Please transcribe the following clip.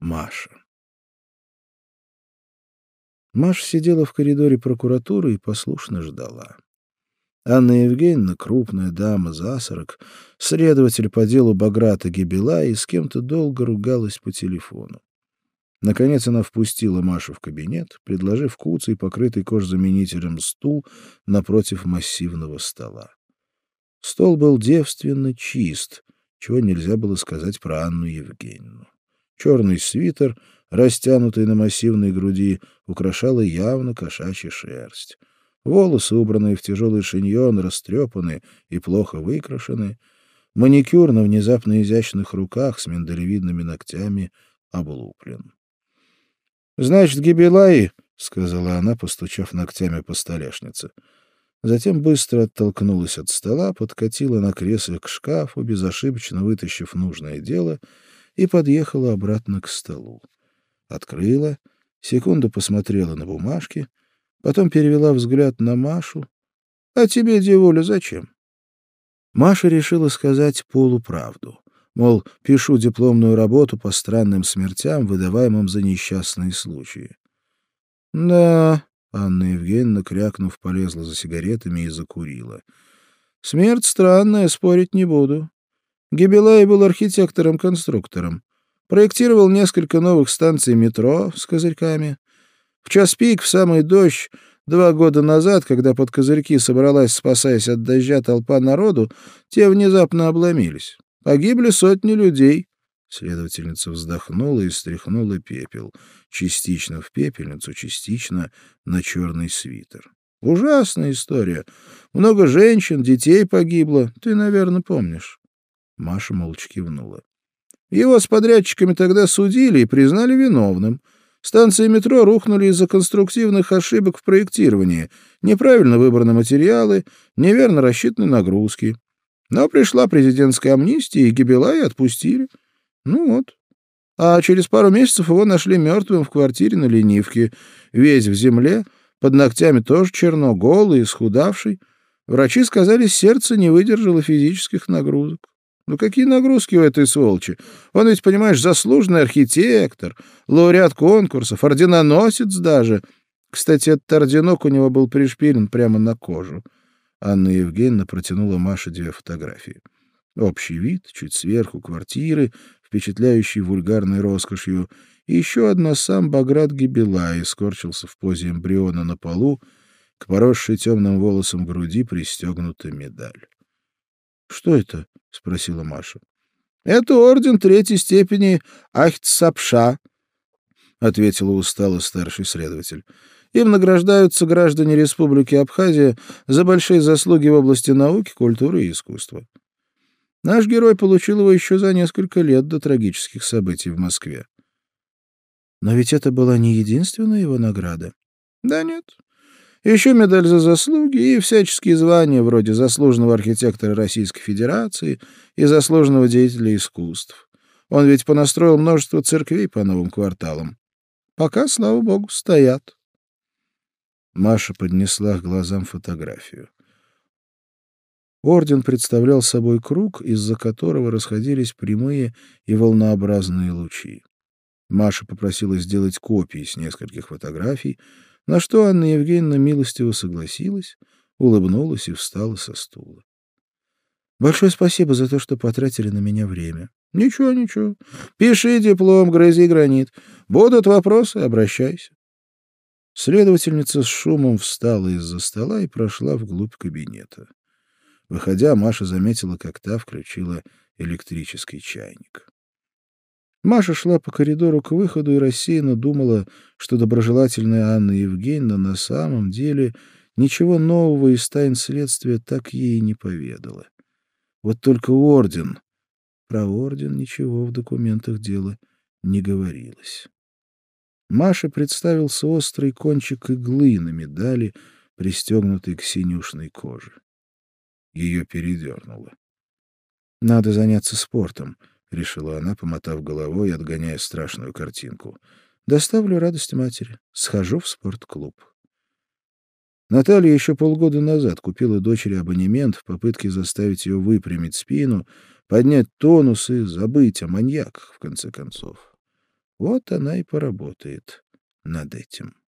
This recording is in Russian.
Маша. Маша сидела в коридоре прокуратуры и послушно ждала. Анна Евгеньевна, крупная дама за сорок, следователь по делу Баграта Гибела, и с кем-то долго ругалась по телефону. Наконец она впустила Машу в кабинет, предложив куцый, покрытый кожзаменителем стул напротив массивного стола. Стол был девственно чист, чего нельзя было сказать про Анну Евгеньевну. Черный свитер, растянутый на массивной груди, украшала явно кошачья шерсть. Волосы, убранные в тяжелый шиньон, растрепаны и плохо выкрашены. Маникюр на внезапно изящных руках с миндалевидными ногтями облуплен. — Значит, Гибелай, — сказала она, постучав ногтями по столешнице. Затем быстро оттолкнулась от стола, подкатила на кресле к шкафу, безошибочно вытащив нужное дело, и подъехала обратно к столу. Открыла, секунду посмотрела на бумажки, потом перевела взгляд на Машу. — А тебе, девуля, зачем? Маша решила сказать полуправду. Мол, пишу дипломную работу по странным смертям, выдаваемым за несчастные случаи. — Да, Анна Евгеньевна, крякнув, полезла за сигаретами и закурила. «Смерть странная, спорить не буду. Гебелай был архитектором-конструктором. Проектировал несколько новых станций метро с козырьками. В час пик, в самый дождь, два года назад, когда под козырьки собралась, спасаясь от дождя, толпа народу, те внезапно обломились. Погибли сотни людей. Следовательница вздохнула и стряхнула пепел. Частично в пепельницу, частично на черный свитер. Ужасная история. Много женщин, детей погибло. Ты, наверное, помнишь. Маша молча кивнула. Его с подрядчиками тогда судили и признали виновным. Станции метро рухнули из-за конструктивных ошибок в проектировании, неправильно выбраны материалы, неверно рассчитаны нагрузки. Но пришла президентская амнистия, и Гибелая отпустили. Ну вот. А через пару месяцев его нашли мертвым в квартире на ленивке. Весь в земле, под ногтями тоже черно, голый, исхудавший. Врачи сказали, сердце не выдержало физических нагрузок. Ну какие нагрузки у этой сволочи? Он ведь, понимаешь, заслуженный архитектор, лауреат конкурсов, орденоносец даже. Кстати, этот орденок у него был пришпилен прямо на кожу. Анна Евгеньевна протянула Маше две фотографии. Общий вид, чуть сверху квартиры, впечатляющий вульгарной роскошью, и еще одна сам Баграт Гибелай скорчился в позе эмбриона на полу, к поросшей темным волосом груди пристегнута медаль. — Что это? — спросила Маша. — Это орден третьей степени Ахтсапша, — ответила устало старший следователь. Им награждаются граждане Республики Абхазия за большие заслуги в области науки, культуры и искусства. Наш герой получил его еще за несколько лет до трагических событий в Москве. Но ведь это была не единственная его награда. Да нет. Еще медаль за заслуги и всяческие звания вроде заслуженного архитектора Российской Федерации и заслуженного деятеля искусств. Он ведь понастроил множество церквей по новым кварталам. Пока, слава богу, стоят. Маша поднесла к глазам фотографию. Орден представлял собой круг, из-за которого расходились прямые и волнообразные лучи. Маша попросила сделать копии с нескольких фотографий, на что Анна Евгеньевна милостиво согласилась, улыбнулась и встала со стула. «Большое спасибо за то, что потратили на меня время». «Ничего, ничего. Пиши диплом, грызи гранит. Будут вопросы — обращайся». Следовательница с шумом встала из-за стола и прошла вглубь кабинета. Выходя, Маша заметила, как та включила электрический чайник. Маша шла по коридору к выходу и рассеянно думала, что доброжелательная Анна Евгеньевна на самом деле ничего нового из тайн следствия так ей не поведала. Вот только орден. Про орден ничего в документах дела не говорилось. Маше представился острый кончик иглы на медали, пристегнутой к синюшной коже. Ее передернуло. «Надо заняться спортом», — решила она, помотав головой и отгоняя страшную картинку. «Доставлю радость матери. Схожу в спортклуб». Наталья еще полгода назад купила дочери абонемент в попытке заставить ее выпрямить спину, поднять тонус и забыть о маньяках, в конце концов. Вот она и поработает над этим.